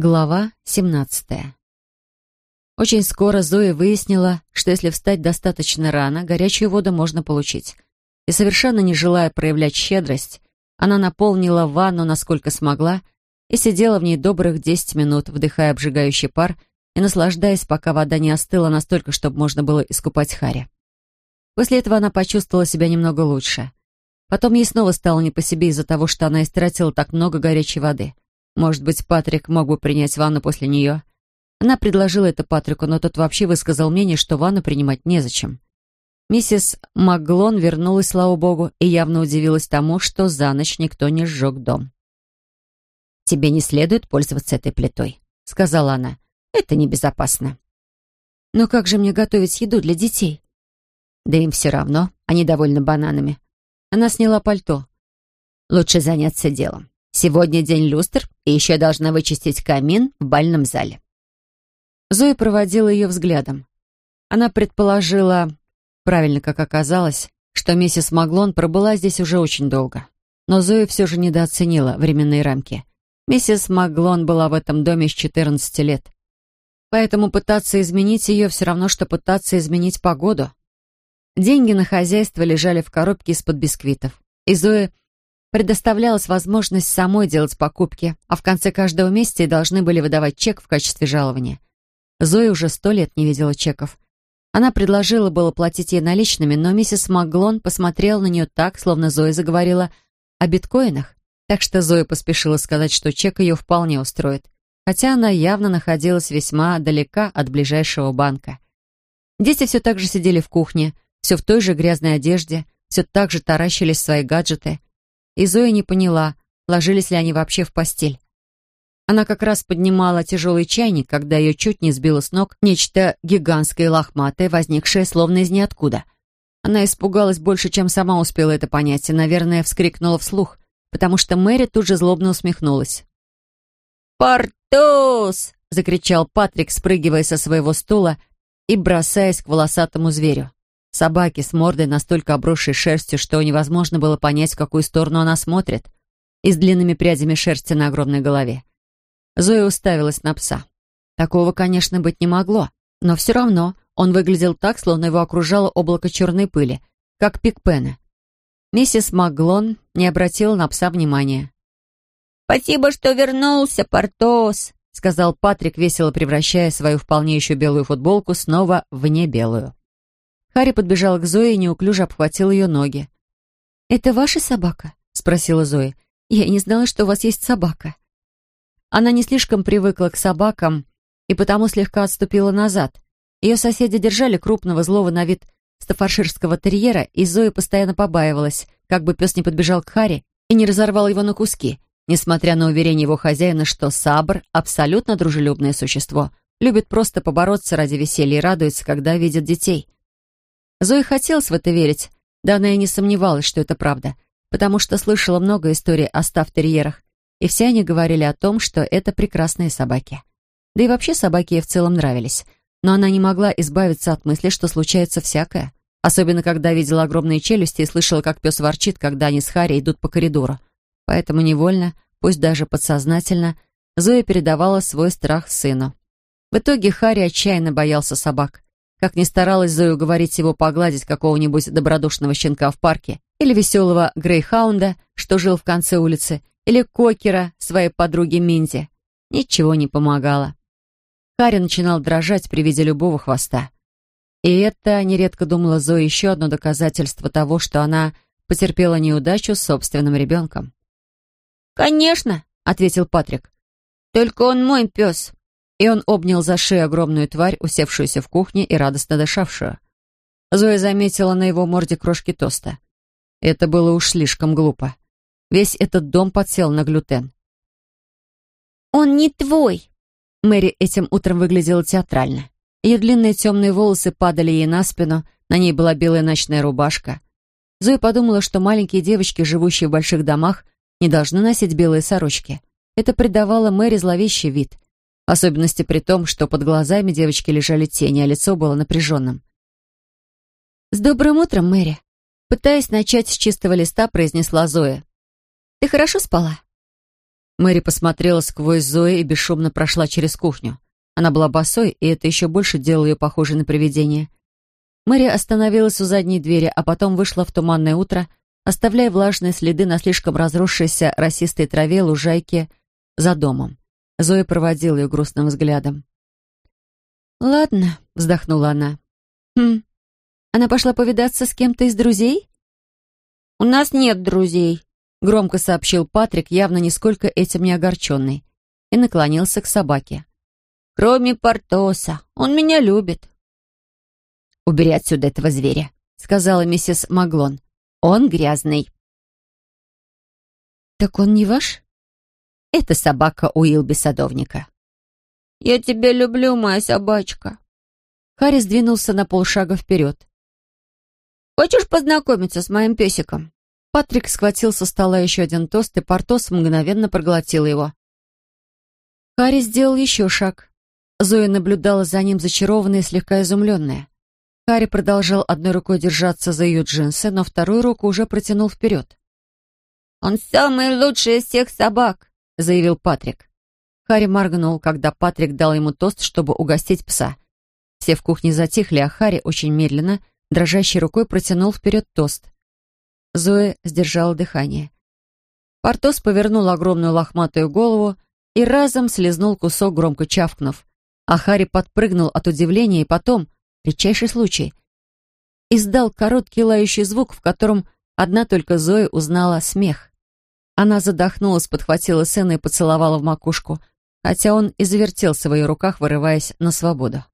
Глава 17. Очень скоро Зоя выяснила, что если встать достаточно рано, горячую воду можно получить. И совершенно не желая проявлять щедрость, она наполнила ванну насколько смогла и сидела в ней добрых 10 минут, вдыхая обжигающий пар и наслаждаясь, пока вода не остыла настолько, чтобы можно было искупать Хари. После этого она почувствовала себя немного лучше. Потом ей снова стало не по себе из-за того, что она истратила так много горячей воды — может быть, Патрик мог бы принять ванну после нее? Она предложила это Патрику, но тот вообще высказал мнение, что ванну принимать незачем. Миссис Маглон вернулась, слава богу, и явно удивилась тому, что за ночь никто не сжег дом. «Тебе не следует пользоваться этой плитой», — сказала она. «Это небезопасно». «Но как же мне готовить еду для детей?» «Да им все равно, они довольны бананами». Она сняла пальто. «Лучше заняться делом. Сегодня день люстр, и еще должна вычистить камин в бальном зале». Зоя проводила ее взглядом. Она предположила, правильно как оказалось, что миссис Маглон пробыла здесь уже очень долго. Но Зоя все же недооценила временные рамки. Миссис Маглон была в этом доме с 14 лет. Поэтому пытаться изменить ее все равно, что пытаться изменить погоду. Деньги на хозяйство лежали в коробке из-под бисквитов. И Зоя предоставлялась возможность самой делать покупки, а в конце каждого месяца ей должны были выдавать чек в качестве жалования. Зоя уже сто лет не видела чеков. Она предложила было платить ей наличными, но миссис Маглон посмотрела на нее так, словно Зоя заговорила о биткоинах, так что Зоя поспешила сказать, что чек ее вполне устроит, хотя она явно находилась весьма далека от ближайшего банка. Дети все так же сидели в кухне, все в той же грязной одежде, все так же таращились свои гаджеты — и Зоя не поняла, ложились ли они вообще в постель. Она как раз поднимала тяжелый чайник, когда ее чуть не сбило с ног нечто гигантское и лохматое, возникшее словно из ниоткуда. Она испугалась больше, чем сама успела это понять, и, наверное, вскрикнула вслух, потому что Мэри тут же злобно усмехнулась. «Портос!» — закричал Патрик, спрыгивая со своего стула и бросаясь к волосатому зверю. Собаки с мордой, настолько обросшей шерстью, что невозможно было понять, в какую сторону она смотрит, и с длинными прядями шерсти на огромной голове. Зоя уставилась на пса. Такого, конечно, быть не могло, но все равно он выглядел так, словно его окружало облако черной пыли, как пикпена. Миссис Маглон не обратила на пса внимания. «Спасибо, что вернулся, Портос», — сказал Патрик, весело превращая свою вполне еще белую футболку снова в небелую. Харри подбежал к Зое и неуклюже обхватил ее ноги. «Это ваша собака?» — спросила Зоя. «Я не знала, что у вас есть собака». Она не слишком привыкла к собакам и потому слегка отступила назад. Ее соседи держали крупного злого на вид стафарширского терьера, и Зоя постоянно побаивалась, как бы пес не подбежал к Харри и не разорвал его на куски, несмотря на уверение его хозяина, что Сабр — абсолютно дружелюбное существо, любит просто побороться ради веселья и радуется, когда видит детей — Зои хотелось в это верить, да она и не сомневалась, что это правда, потому что слышала много историй о стафтерьерах, и все они говорили о том, что это прекрасные собаки. Да и вообще собаки ей в целом нравились, но она не могла избавиться от мысли, что случается всякое, особенно когда видела огромные челюсти и слышала, как пес ворчит, когда они с Харри идут по коридору. Поэтому невольно, пусть даже подсознательно, Зоя передавала свой страх сыну. В итоге Харри отчаянно боялся собак. Как ни старалась Зоя уговорить его погладить какого-нибудь добродушного щенка в парке, или веселого грейхаунда, что жил в конце улицы, или кокера своей подруги Минди, ничего не помогало. Харри начинал дрожать при виде любого хвоста. И это, нередко думала Зоя, еще одно доказательство того, что она потерпела неудачу с собственным ребенком. «Конечно», — ответил Патрик. «Только он мой пес. И он обнял за шею огромную тварь, усевшуюся в кухне и радостно дышавшую. Зоя заметила на его морде крошки тоста. Это было уж слишком глупо. Весь этот дом подсел на глютен. «Он не твой!» Мэри этим утром выглядела театрально. Ее длинные темные волосы падали ей на спину, на ней была белая ночная рубашка. Зоя подумала, что маленькие девочки, живущие в больших домах, не должны носить белые сорочки. Это придавало Мэри зловещий вид — особенности при том, что под глазами девочки лежали тени, а лицо было напряженным. «С добрым утром, Мэри!» Пытаясь начать с чистого листа, произнесла Зоя. «Ты хорошо спала?» Мэри посмотрела сквозь Зои и бесшумно прошла через кухню. Она была босой, и это еще больше делало ее похожей на привидение. Мэри остановилась у задней двери, а потом вышла в туманное утро, оставляя влажные следы на слишком разросшейся росистой траве лужайки за домом. Зоя проводила ее грустным взглядом. «Ладно», — вздохнула она. «Хм, она пошла повидаться с кем-то из друзей?» «У нас нет друзей», — громко сообщил Патрик, явно нисколько этим не огорченный, и наклонился к собаке. «Кроме Портоса. Он меня любит». «Убери отсюда этого зверя», — сказала миссис Маглон. «Он грязный». «Так он не ваш?» «Это собака Уилби садовника». «Я тебя люблю, моя собачка». Харри сдвинулся на полшага вперед. «Хочешь познакомиться с моим песиком?» Патрик схватил со стола еще один тост, и Портос мгновенно проглотил его. Харри сделал еще шаг. Зоя наблюдала за ним зачарованная и слегка изумленная. Харри продолжал одной рукой держаться за ее джинсы, но вторую руку уже протянул вперед. «Он самый лучший из всех собак», — заявил Патрик. Харри моргнул, когда Патрик дал ему тост, чтобы угостить пса. Все в кухне затихли, а Харри очень медленно, дрожащей рукой протянул вперед тост. Зоя сдержала дыхание. Портос повернул огромную лохматую голову и разом слезнул кусок, громко чавкнув. А Харри подпрыгнул от удивления и потом, редчайший случай, издал короткий лающий звук, в котором одна только Зоя узнала смех. Она задохнулась, подхватила сына и поцеловала в макушку, хотя он и завертелся в ее руках, вырываясь на свободу.